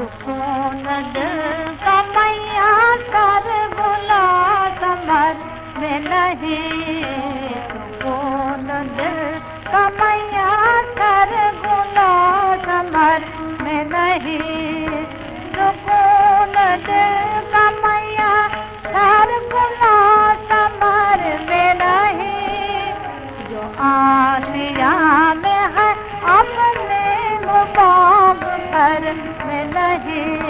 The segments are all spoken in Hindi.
सुकून दिल का मैया कर बुला समर में नहीं। सुकून दिल का मैया कर बुला समर में नहीं। सुकून दिल का मैया कर बुला समर में नहीं। जो आसिया में है, अपने मुबाब पर आशिया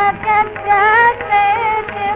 है जैसे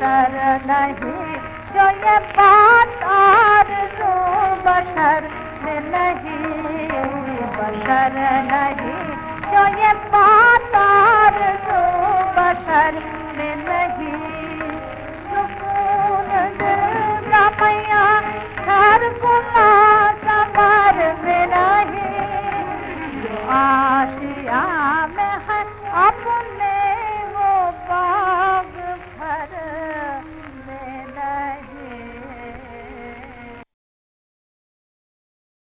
बशर नहीं, जो ये बात और जो बशर में नहीं, बशर नहीं। जो ये बात और जो बशर में नहीं, सुकून का मैया घर गुना सफ़र में नहीं। आशिया